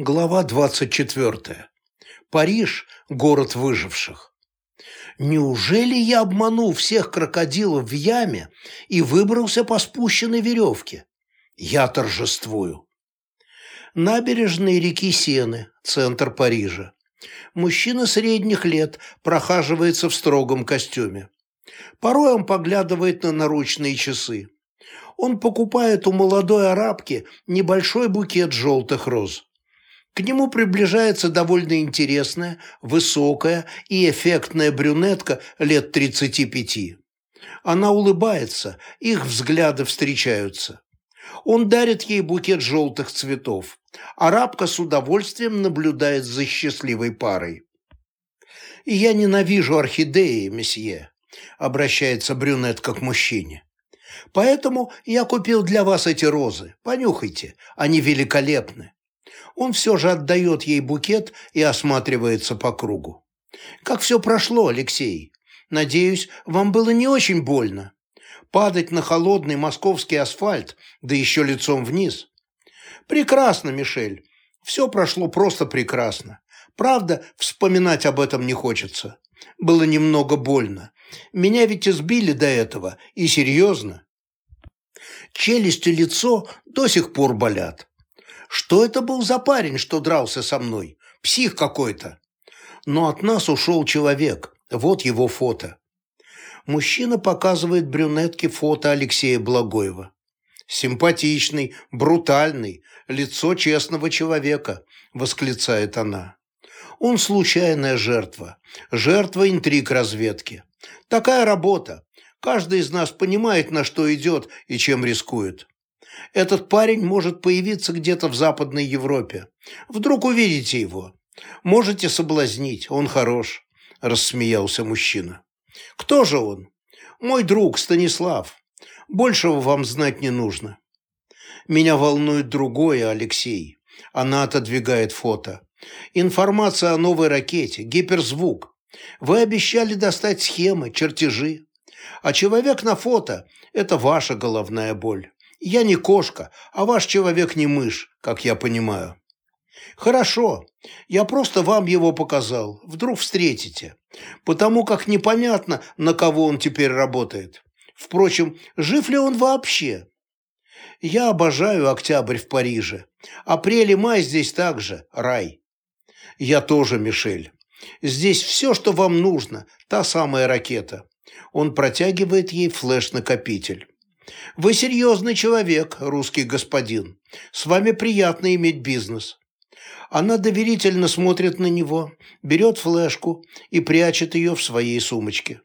Глава 24. Париж – город выживших. Неужели я обманул всех крокодилов в яме и выбрался по спущенной веревке? Я торжествую. Набережные реки Сены, центр Парижа. Мужчина средних лет прохаживается в строгом костюме. Порой он поглядывает на наручные часы. Он покупает у молодой арабки небольшой букет желтых роз. К нему приближается довольно интересная, высокая и эффектная брюнетка лет 35. Она улыбается, их взгляды встречаются. Он дарит ей букет желтых цветов. Арабка с удовольствием наблюдает за счастливой парой. «И я ненавижу орхидеи, месье», — обращается брюнетка к мужчине. «Поэтому я купил для вас эти розы. Понюхайте, они великолепны он все же отдает ей букет и осматривается по кругу. «Как все прошло, Алексей? Надеюсь, вам было не очень больно? Падать на холодный московский асфальт, да еще лицом вниз?» «Прекрасно, Мишель. Все прошло просто прекрасно. Правда, вспоминать об этом не хочется. Было немного больно. Меня ведь избили до этого, и серьезно. Челюсть и лицо до сих пор болят. Что это был за парень, что дрался со мной? Псих какой-то. Но от нас ушел человек. Вот его фото. Мужчина показывает брюнетке фото Алексея Благоева. «Симпатичный, брутальный, лицо честного человека», – восклицает она. Он случайная жертва, жертва интриг разведки. Такая работа. Каждый из нас понимает, на что идет и чем рискует. Этот парень может появиться где-то в Западной Европе. Вдруг увидите его. Можете соблазнить, он хорош», – рассмеялся мужчина. «Кто же он?» «Мой друг Станислав. Большего вам знать не нужно». «Меня волнует другое, Алексей». Она отодвигает фото. «Информация о новой ракете, гиперзвук. Вы обещали достать схемы, чертежи. А человек на фото – это ваша головная боль. Я не кошка, а ваш человек не мышь, как я понимаю. Хорошо, я просто вам его показал, вдруг встретите, потому как непонятно, на кого он теперь работает. Впрочем, жив ли он вообще? Я обожаю октябрь в Париже. Апрель и май здесь также рай. Я тоже, Мишель. Здесь все, что вам нужно, та самая ракета. Он протягивает ей флеш-накопитель. Вы серьезный человек, русский господин. С вами приятно иметь бизнес. Она доверительно смотрит на него, берет флешку и прячет ее в своей сумочке.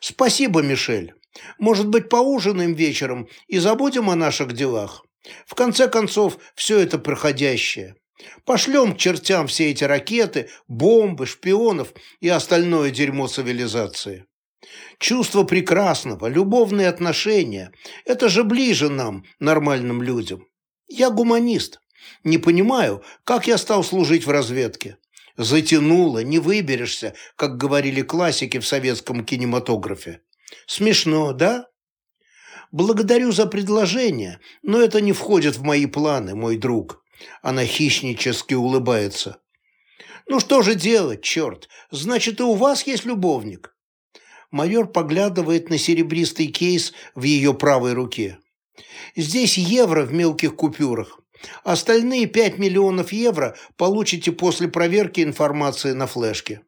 Спасибо, Мишель. Может быть, поужинаем вечером и забудем о наших делах? В конце концов, все это проходящее. Пошлем к чертям все эти ракеты, бомбы, шпионов и остальное дерьмо цивилизации. Чувство прекрасного, любовные отношения – это же ближе нам, нормальным людям. Я гуманист. Не понимаю, как я стал служить в разведке. Затянуло, не выберешься, как говорили классики в советском кинематографе. Смешно, да? Благодарю за предложение, но это не входит в мои планы, мой друг. Она хищнически улыбается. Ну что же делать, черт? Значит, и у вас есть любовник майор поглядывает на серебристый кейс в ее правой руке. «Здесь евро в мелких купюрах. Остальные 5 миллионов евро получите после проверки информации на флешке».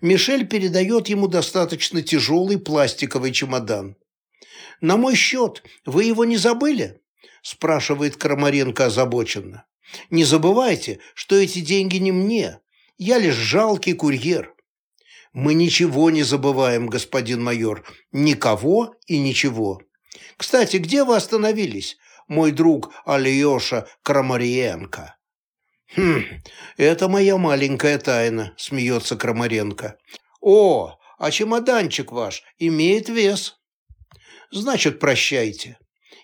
Мишель передает ему достаточно тяжелый пластиковый чемодан. «На мой счет, вы его не забыли?» спрашивает Крамаренко озабоченно. «Не забывайте, что эти деньги не мне. Я лишь жалкий курьер». Мы ничего не забываем, господин майор. Никого и ничего. Кстати, где вы остановились, мой друг Алиоша Крамариенко? Хм, это моя маленькая тайна, смеется Крамаренко. О, а чемоданчик ваш имеет вес. Значит, прощайте.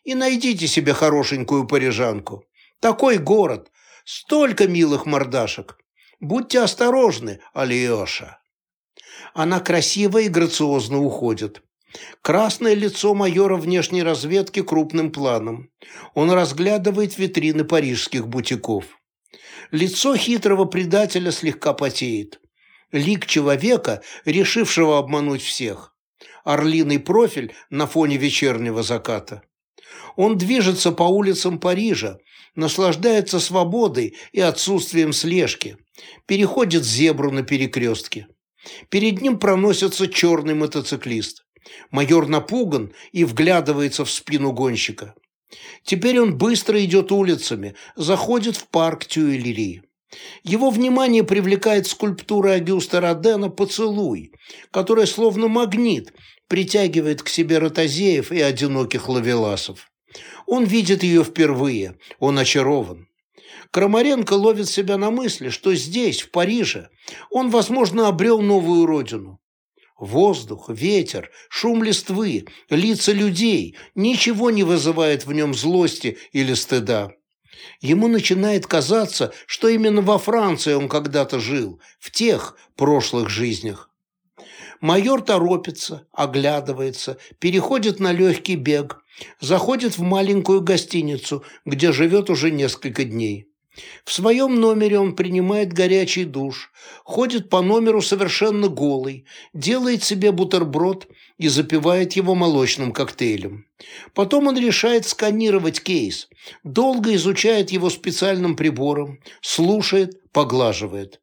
И найдите себе хорошенькую парижанку. Такой город, столько милых мордашек. Будьте осторожны, Алиоша. Она красиво и грациозно уходит. Красное лицо майора внешней разведки крупным планом. Он разглядывает витрины парижских бутиков. Лицо хитрого предателя слегка потеет. Лик человека, решившего обмануть всех. Орлиный профиль на фоне вечернего заката. Он движется по улицам Парижа, наслаждается свободой и отсутствием слежки, переходит зебру на перекрестке. Перед ним проносится черный мотоциклист. Майор напуган и вглядывается в спину гонщика. Теперь он быстро идет улицами, заходит в парк Тюэлери. Его внимание привлекает скульптура Агюста Родена «Поцелуй», которая словно магнит притягивает к себе ротозеев и одиноких лавеласов. Он видит ее впервые, он очарован. Крамаренко ловит себя на мысли, что здесь, в Париже, он, возможно, обрел новую родину. Воздух, ветер, шум листвы, лица людей – ничего не вызывает в нем злости или стыда. Ему начинает казаться, что именно во Франции он когда-то жил, в тех прошлых жизнях. Майор торопится, оглядывается, переходит на легкий бег, заходит в маленькую гостиницу, где живет уже несколько дней. В своем номере он принимает горячий душ, ходит по номеру совершенно голый, делает себе бутерброд и запивает его молочным коктейлем. Потом он решает сканировать кейс, долго изучает его специальным прибором, слушает, поглаживает.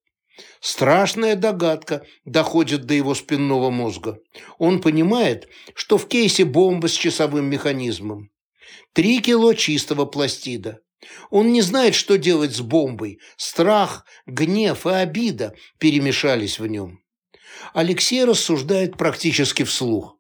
Страшная догадка доходит до его спинного мозга. Он понимает, что в кейсе бомба с часовым механизмом. Три кило чистого пластида. Он не знает, что делать с бомбой. Страх, гнев и обида перемешались в нем. Алексей рассуждает практически вслух.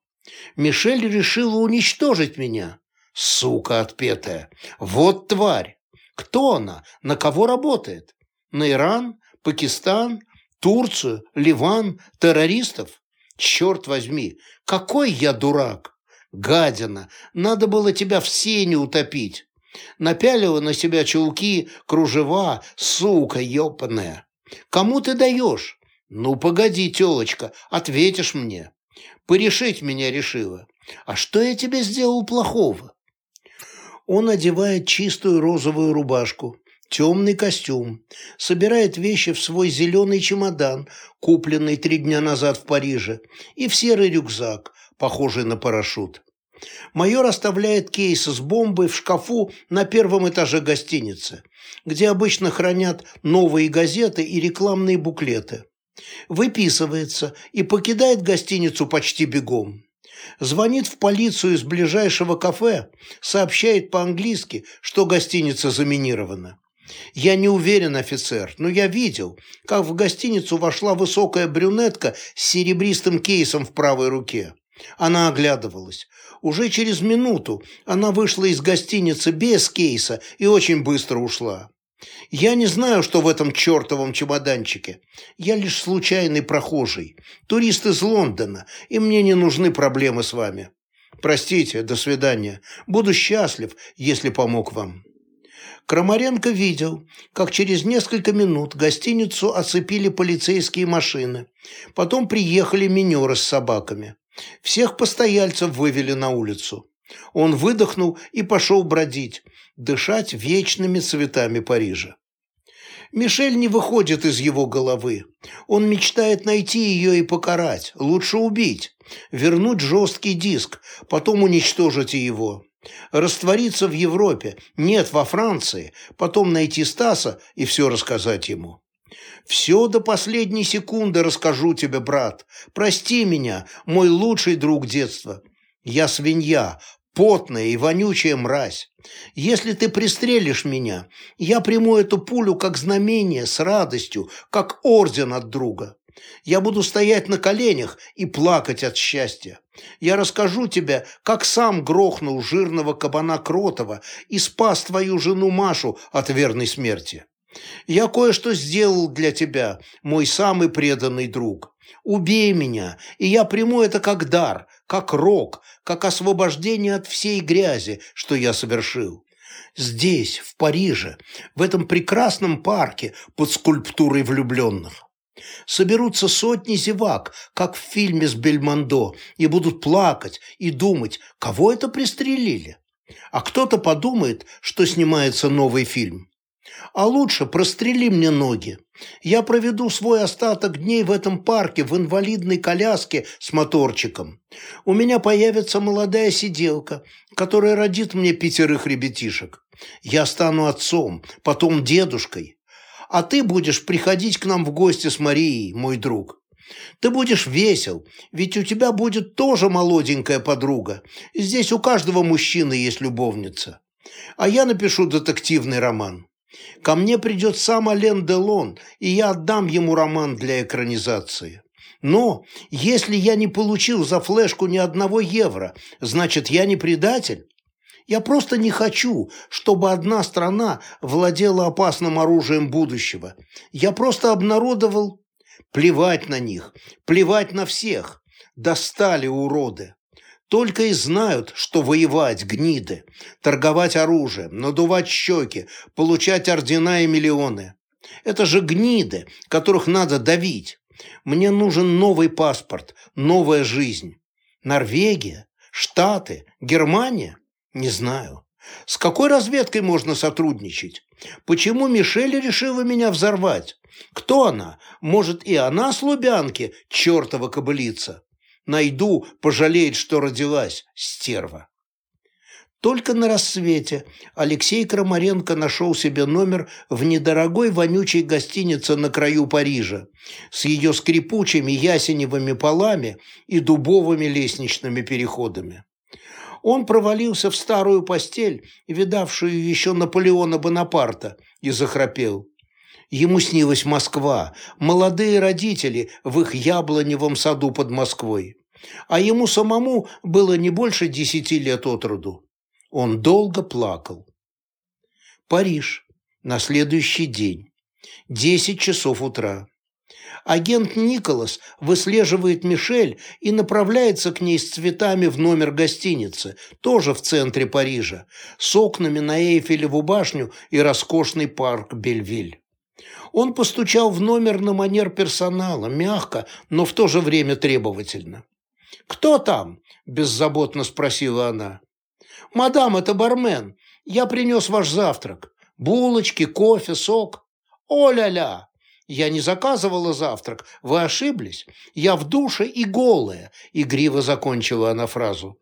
Мишель решила уничтожить меня. Сука отпетая. Вот тварь. Кто она? На кого работает? На Иран? Пакистан? Турцию? Ливан? Террористов? Черт возьми, какой я дурак! Гадина, надо было тебя в сене утопить. Напялила на себя чулки, кружева, сука ёпаная. Кому ты даешь? Ну, погоди, тёлочка, ответишь мне. Порешить меня решила. А что я тебе сделал плохого? Он одевает чистую розовую рубашку, темный костюм, собирает вещи в свой зеленый чемодан, купленный три дня назад в Париже, и в серый рюкзак, похожий на парашют. Майор оставляет кейс с бомбой в шкафу на первом этаже гостиницы, где обычно хранят новые газеты и рекламные буклеты. Выписывается и покидает гостиницу почти бегом. Звонит в полицию из ближайшего кафе, сообщает по-английски, что гостиница заминирована. Я не уверен, офицер, но я видел, как в гостиницу вошла высокая брюнетка с серебристым кейсом в правой руке. Она оглядывалась. Уже через минуту она вышла из гостиницы без кейса и очень быстро ушла. Я не знаю, что в этом чертовом чемоданчике. Я лишь случайный прохожий, турист из Лондона, и мне не нужны проблемы с вами. Простите, до свидания. Буду счастлив, если помог вам. Крамаренко видел, как через несколько минут гостиницу оцепили полицейские машины. Потом приехали минеры с собаками. Всех постояльцев вывели на улицу. Он выдохнул и пошел бродить, дышать вечными цветами Парижа. Мишель не выходит из его головы. Он мечтает найти ее и покарать, лучше убить, вернуть жесткий диск, потом уничтожить его. Раствориться в Европе, нет, во Франции, потом найти Стаса и все рассказать ему. Все до последней секунды расскажу тебе, брат. Прости меня, мой лучший друг детства. Я свинья, потная и вонючая мразь. Если ты пристрелишь меня, я приму эту пулю как знамение, с радостью, как орден от друга. Я буду стоять на коленях и плакать от счастья. Я расскажу тебе, как сам грохнул жирного кабана Кротова и спас твою жену Машу от верной смерти. Я кое-что сделал для тебя, мой самый преданный друг. Убей меня, и я приму это как дар, как рок, как освобождение от всей грязи, что я совершил. Здесь, в Париже, в этом прекрасном парке под скульптурой влюбленных. Соберутся сотни зевак, как в фильме с Бельмондо, и будут плакать и думать, кого это пристрелили. А кто-то подумает, что снимается новый фильм. А лучше прострели мне ноги. Я проведу свой остаток дней в этом парке в инвалидной коляске с моторчиком. У меня появится молодая сиделка, которая родит мне пятерых ребятишек. Я стану отцом, потом дедушкой. А ты будешь приходить к нам в гости с Марией, мой друг. Ты будешь весел, ведь у тебя будет тоже молоденькая подруга. Здесь у каждого мужчины есть любовница. А я напишу детективный роман. Ко мне придет сам Ален Делон, и я отдам ему роман для экранизации. Но если я не получил за флешку ни одного евро, значит, я не предатель? Я просто не хочу, чтобы одна страна владела опасным оружием будущего. Я просто обнародовал... Плевать на них, плевать на всех. Достали уроды. Только и знают, что воевать, гниды, торговать оружием, надувать щеки, получать ордена и миллионы. Это же гниды, которых надо давить. Мне нужен новый паспорт, новая жизнь. Норвегия? Штаты? Германия? Не знаю. С какой разведкой можно сотрудничать? Почему Мишель решила меня взорвать? Кто она? Может, и она с Лубянки, чертова кобылица? Найду, пожалеет, что родилась, стерва. Только на рассвете Алексей Крамаренко нашел себе номер в недорогой вонючей гостинице на краю Парижа с ее скрипучими ясеневыми полами и дубовыми лестничными переходами. Он провалился в старую постель, видавшую еще Наполеона Бонапарта, и захрапел. Ему снилась Москва, молодые родители в их яблоневом саду под Москвой. А ему самому было не больше десяти лет от роду. Он долго плакал. Париж. На следующий день. Десять часов утра. Агент Николас выслеживает Мишель и направляется к ней с цветами в номер гостиницы, тоже в центре Парижа, с окнами на Эйфелеву башню и роскошный парк Бельвиль. Он постучал в номер на манер персонала, мягко, но в то же время требовательно. «Кто там?» – беззаботно спросила она. «Мадам, это бармен. Я принес ваш завтрак. Булочки, кофе, сок. О-ля-ля! Я не заказывала завтрак. Вы ошиблись. Я в душе и голая», – игриво закончила она фразу.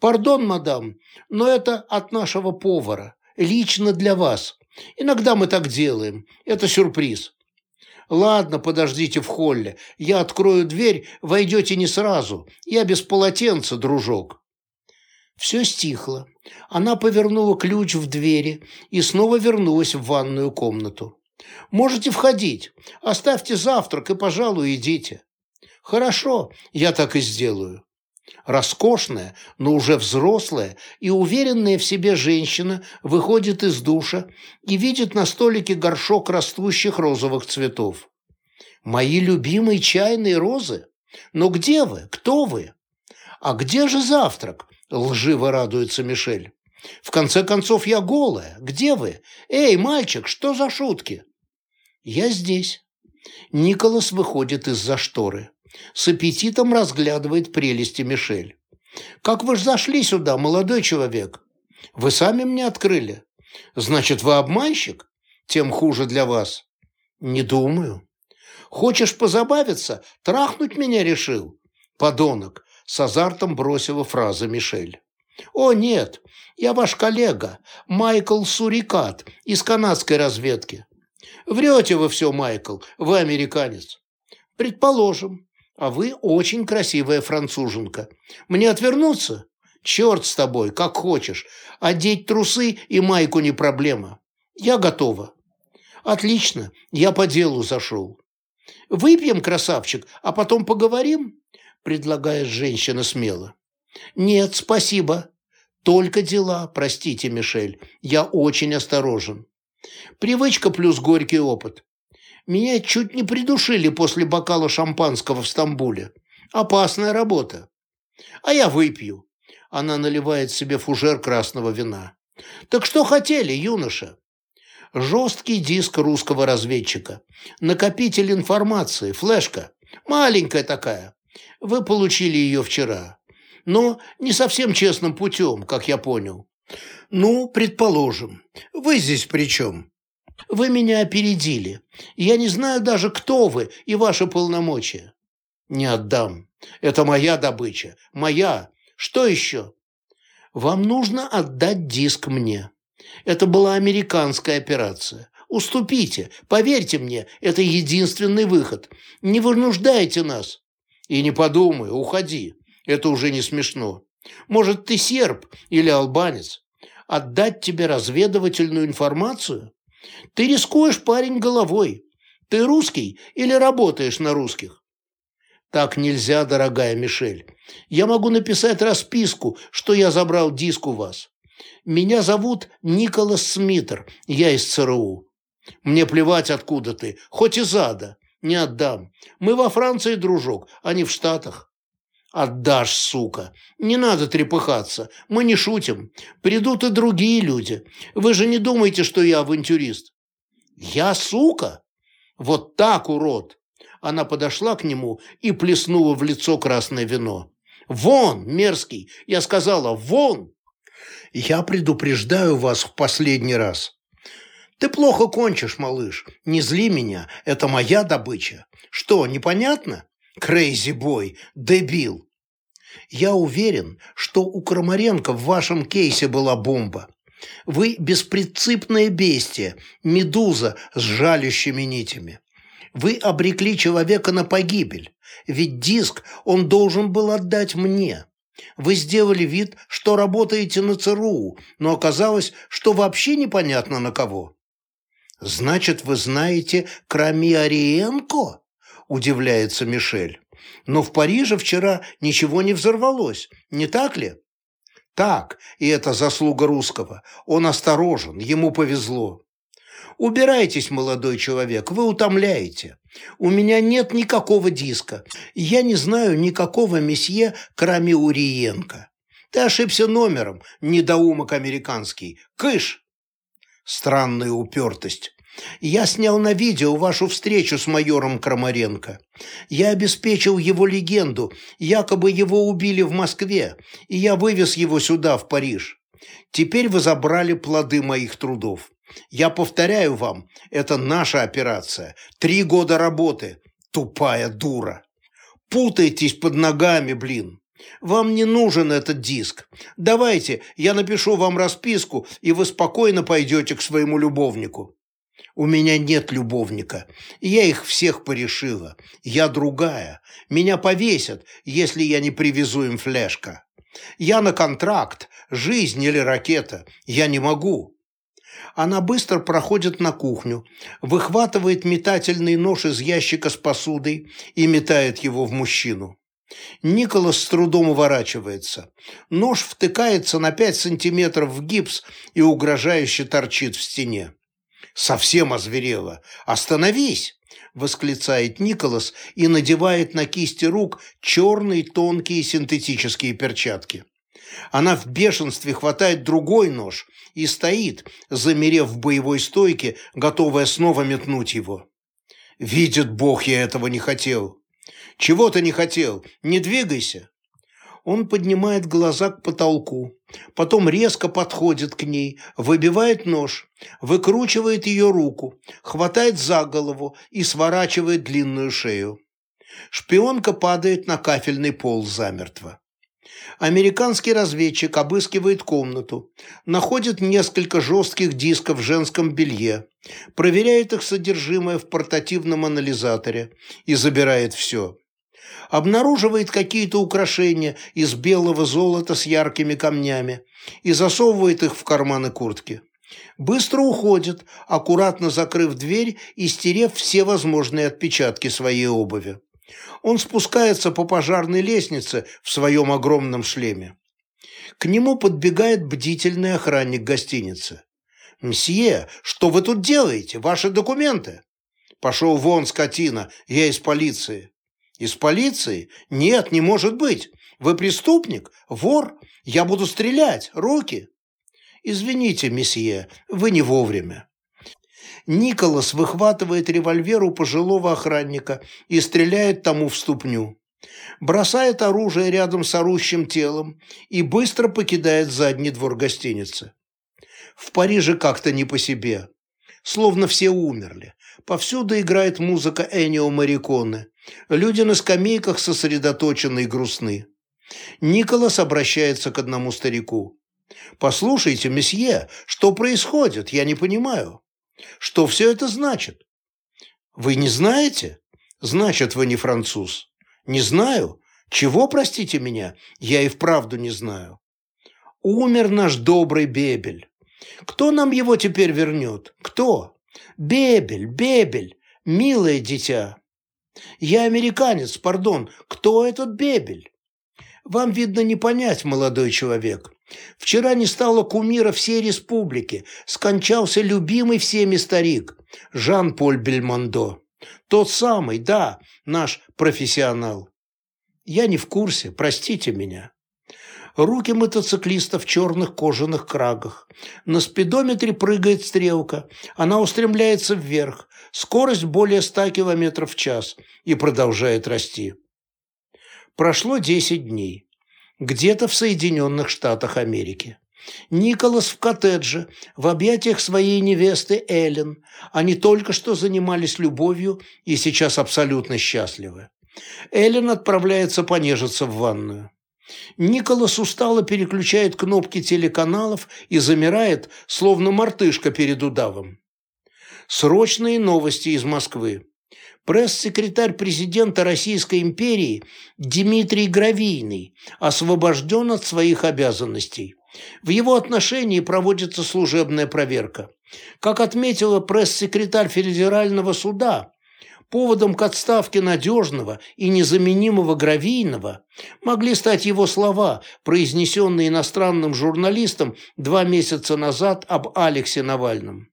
«Пардон, мадам, но это от нашего повара. Лично для вас. Иногда мы так делаем. Это сюрприз. Ладно, подождите в холле. Я открою дверь, войдете не сразу. Я без полотенца, дружок. Все стихло. Она повернула ключ в двери и снова вернулась в ванную комнату. «Можете входить. Оставьте завтрак и, пожалуй, идите». «Хорошо, я так и сделаю». Роскошная, но уже взрослая и уверенная в себе женщина выходит из душа и видит на столике горшок растущих розовых цветов. «Мои любимые чайные розы? Но где вы? Кто вы?» «А где же завтрак?» – лживо радуется Мишель. «В конце концов, я голая. Где вы? Эй, мальчик, что за шутки?» «Я здесь». Николас выходит из-за шторы. С аппетитом разглядывает прелести Мишель. «Как вы ж зашли сюда, молодой человек? Вы сами мне открыли. Значит, вы обманщик? Тем хуже для вас». «Не думаю». «Хочешь позабавиться? Трахнуть меня решил?» «Подонок», — с азартом бросила фраза Мишель. «О, нет, я ваш коллега, Майкл Сурикат из канадской разведки». «Врете вы все, Майкл, вы американец». «Предположим а вы очень красивая француженка. Мне отвернуться? Черт с тобой, как хочешь. Одеть трусы и майку не проблема. Я готова. Отлично, я по делу зашел. Выпьем, красавчик, а потом поговорим? Предлагает женщина смело. Нет, спасибо. Только дела, простите, Мишель. Я очень осторожен. Привычка плюс горький опыт. Меня чуть не придушили после бокала шампанского в Стамбуле. Опасная работа. А я выпью. Она наливает себе фужер красного вина. Так что хотели, юноша? Жесткий диск русского разведчика. Накопитель информации, флешка. Маленькая такая. Вы получили ее вчера. Но не совсем честным путем, как я понял. Ну, предположим. Вы здесь при чем? Вы меня опередили. Я не знаю даже, кто вы и ваши полномочия. Не отдам. Это моя добыча. Моя. Что еще? Вам нужно отдать диск мне. Это была американская операция. Уступите. Поверьте мне, это единственный выход. Не вынуждайте нас. И не подумай, уходи. Это уже не смешно. Может, ты серб или албанец? Отдать тебе разведывательную информацию? Ты рискуешь, парень, головой. Ты русский или работаешь на русских? Так нельзя, дорогая Мишель. Я могу написать расписку, что я забрал диск у вас. Меня зовут Николас Смитер, я из ЦРУ. Мне плевать, откуда ты, хоть из ада. Не отдам. Мы во Франции, дружок, а не в Штатах. Отдашь, сука. Не надо трепыхаться. Мы не шутим. Придут и другие люди. Вы же не думаете, что я авантюрист. Я сука? Вот так, урод. Она подошла к нему и плеснула в лицо красное вино. «Вон, мерзкий!» Я сказала «Вон!» «Я предупреждаю вас в последний раз. Ты плохо кончишь, малыш. Не зли меня, это моя добыча. Что, непонятно? Крейзи бой, дебил. Я уверен, что у Крамаренко в вашем кейсе была бомба. Вы беспринципное бестие, медуза с жалющими нитями. Вы обрекли человека на погибель, ведь диск он должен был отдать мне. Вы сделали вид, что работаете на ЦРУ, но оказалось, что вообще непонятно на кого. Значит, вы знаете Крамиариенко? Удивляется Мишель. Но в Париже вчера ничего не взорвалось, не так ли? Так, и это заслуга русского. Он осторожен, ему повезло. Убирайтесь, молодой человек, вы утомляете. У меня нет никакого диска. Я не знаю никакого месье Крамиуриенко. Ты ошибся номером, недоумок американский. Кыш! Странная упертость. Я снял на видео вашу встречу с майором Крамаренко. Я обеспечил его легенду, якобы его убили в Москве, и я вывез его сюда, в Париж. Теперь вы забрали плоды моих трудов. Я повторяю вам, это наша операция. Три года работы. Тупая дура. Путайтесь под ногами, блин. Вам не нужен этот диск. Давайте, я напишу вам расписку, и вы спокойно пойдете к своему любовнику. У меня нет любовника. Я их всех порешила. Я другая. Меня повесят, если я не привезу им флешка. Я на контракт, жизнь или ракета. Я не могу. Она быстро проходит на кухню, выхватывает метательный нож из ящика с посудой и метает его в мужчину. Николас с трудом уворачивается. Нож втыкается на пять сантиметров в гипс и угрожающе торчит в стене. «Совсем озверела! Остановись!» – восклицает Николас и надевает на кисти рук черные тонкие синтетические перчатки. Она в бешенстве хватает другой нож и стоит, замерев в боевой стойке, готовая снова метнуть его. «Видит Бог, я этого не хотел!» «Чего ты не хотел? Не двигайся!» Он поднимает глаза к потолку, потом резко подходит к ней, выбивает нож, выкручивает ее руку, хватает за голову и сворачивает длинную шею. Шпионка падает на кафельный пол замертво. Американский разведчик обыскивает комнату, находит несколько жестких дисков в женском белье, проверяет их содержимое в портативном анализаторе и забирает все. Обнаруживает какие-то украшения из белого золота с яркими камнями и засовывает их в карманы куртки. Быстро уходит, аккуратно закрыв дверь и стерев все возможные отпечатки своей обуви. Он спускается по пожарной лестнице в своем огромном шлеме. К нему подбегает бдительный охранник гостиницы. «Мсье, что вы тут делаете? Ваши документы?» «Пошел вон, скотина, я из полиции». «Из полиции? Нет, не может быть. Вы преступник? Вор? Я буду стрелять. Руки?» «Извините, месье, вы не вовремя». Николас выхватывает револьвер у пожилого охранника и стреляет тому в ступню. Бросает оружие рядом с орущим телом и быстро покидает задний двор гостиницы. В Париже как-то не по себе. словно все умерли. Повсюду играет музыка Энио Мариконе. Люди на скамейках сосредоточены и грустны. Николас обращается к одному старику. «Послушайте, месье, что происходит? Я не понимаю. Что все это значит?» «Вы не знаете? Значит, вы не француз». «Не знаю? Чего, простите меня? Я и вправду не знаю». «Умер наш добрый Бебель. Кто нам его теперь вернет? Кто? Бебель, Бебель, милое дитя. Я американец, пардон, кто этот Бебель? Вам, видно, не понять, молодой человек. Вчера не стало кумира всей республики, скончался любимый всеми старик, Жан-Поль Бельмондо. Тот самый, да, наш профессионал. Я не в курсе, простите меня. Руки мотоциклиста в черных кожаных крагах. На спидометре прыгает стрелка. Она устремляется вверх. Скорость более 100 км в час и продолжает расти. Прошло 10 дней. Где-то в Соединенных Штатах Америки. Николас в коттедже, в объятиях своей невесты Эллен. Они только что занимались любовью и сейчас абсолютно счастливы. Эллен отправляется понежиться в ванную. Николас устало переключает кнопки телеканалов и замирает, словно мартышка перед удавом. Срочные новости из Москвы. Пресс-секретарь президента Российской империи Дмитрий Гравийный освобожден от своих обязанностей. В его отношении проводится служебная проверка. Как отметила пресс-секретарь Федерального суда, Поводом к отставке надежного и незаменимого Гравийного могли стать его слова, произнесенные иностранным журналистом два месяца назад об Алексе Навальном.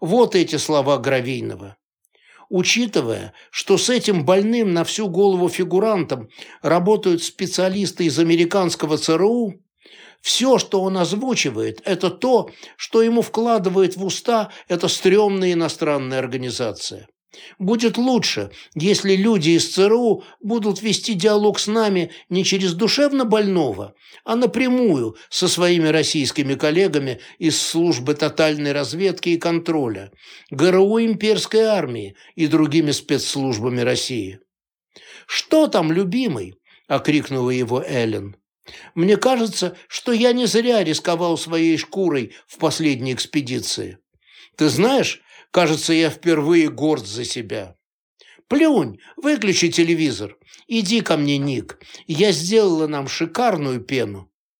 Вот эти слова Гравийного. Учитывая, что с этим больным на всю голову фигурантом работают специалисты из американского ЦРУ, все, что он озвучивает, это то, что ему вкладывает в уста эта стрёмная иностранная организация. Будет лучше, если люди из ЦРУ будут вести диалог с нами не через душевно больного, а напрямую со своими российскими коллегами из службы тотальной разведки и контроля, ГРУ имперской армии и другими спецслужбами России. «Что там, любимый?» – окрикнула его Эллен. «Мне кажется, что я не зря рисковал своей шкурой в последней экспедиции. Ты знаешь, Кажется, я впервые горд за себя. Плюнь, выключи телевизор. Иди ко мне, Ник. Я сделала нам шикарную пену.